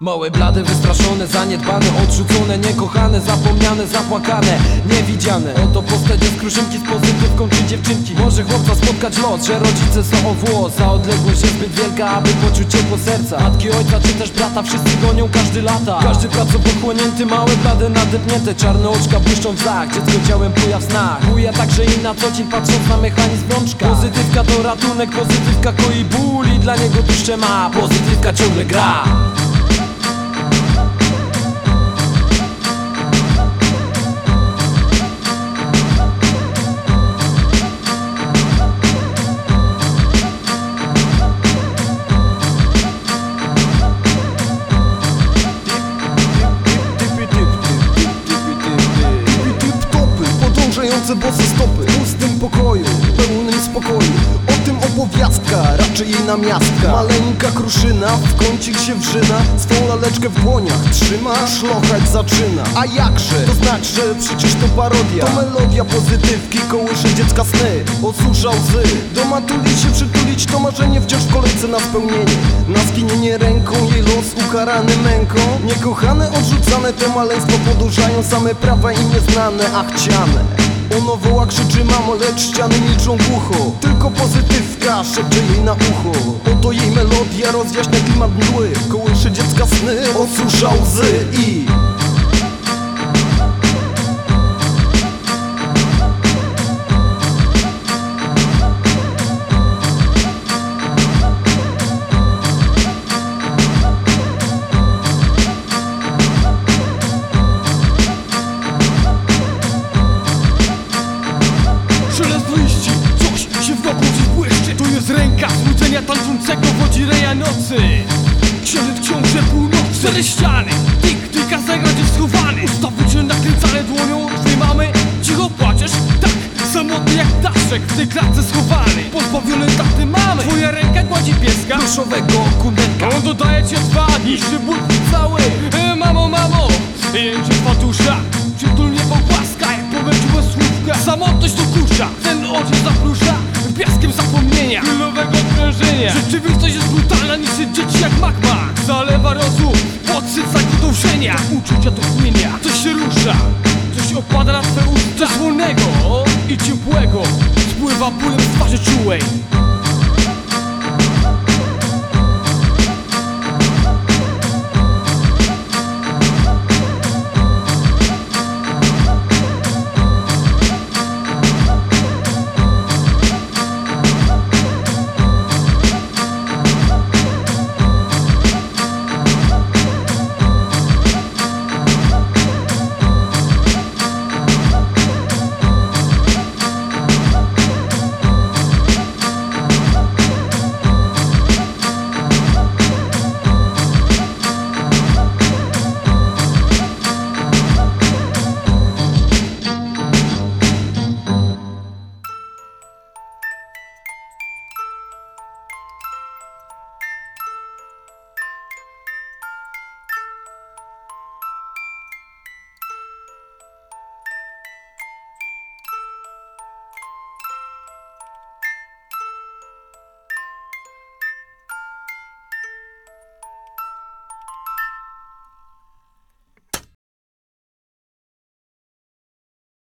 Małe, blade, wystraszone, zaniedbane, odrzucone, niekochane, zapomniane, zapłakane, niewidziane. Oto postać z kruszynki z pozytywką czy dziewczynki. Może chłopca spotkać los, że rodzice są o włos A odległość jest zbyt wielka, aby poczuć ciepło serca. Matki, ojca czy też brata, wszyscy gonią każdy lata. Każdy pracą pochłonięty, małe, blade, nadepnięte Czarne oczka błyszczą w zach, dziecko ciałem buja w snach. Buja także i na co dzień patrząc na mechanizm rączka. Pozytywka to ratunek, pozytywka koi ból i dla niego duszę ma. Pozytywka ciągle gra Opowiastka, raczej jej namiastka. Maleńka kruszyna, w kącik się wrzyna. Swą laleczkę w dłoniach trzyma, szlochać zaczyna. A jakże, to znaczy, że przecież to parodia? To melodia pozytywki, kołysze dziecka sny. Osusza łzy, doma tulić się przytulić To marzenie wciąż w kolejce na spełnienie. Na skinienie ręką, jej los ukarany męką. Niekochane, odrzucane, te maleństwo podążają Same prawa im nieznane, a chciane. Ono woła, krzyczy mamo, lecz ściany milczą głucho Tylko pozytywka szepcze jej na ucho Oto jej melodia rozjaśnia klimat mgły Kołysze dziecka sny, osusza łzy i... jest ręka złudzenia tańczącego wodzi reja nocy. Księżyc książę północy. Cztery ściany, tik, tyka zagrać jest schowany Ustawicze nakręcane dłonią twojej mamy. Cicho płaczesz, tak, samotny jak ptaszek W tej klatce schowany, pozbawiony taty mamy. Twoja ręka gładzi pieska. Pluszowego kundetka a on dodaje ci odwagi, niższy ból cały. E, Mamo, mamo, jęczy fatusza Przytulnie pogłaskaj, powiem ci bez słówka. Samotność odprężenia Rzeczywistość jest brutalna, niszczy dzieci jak magma. Zalewa rozum, podsyt zagotowienia Uczucia to płynia, coś się rusza. Coś opada na twe usta. Coś słonego i ciepłego. Spływa bólem z twarzy czułej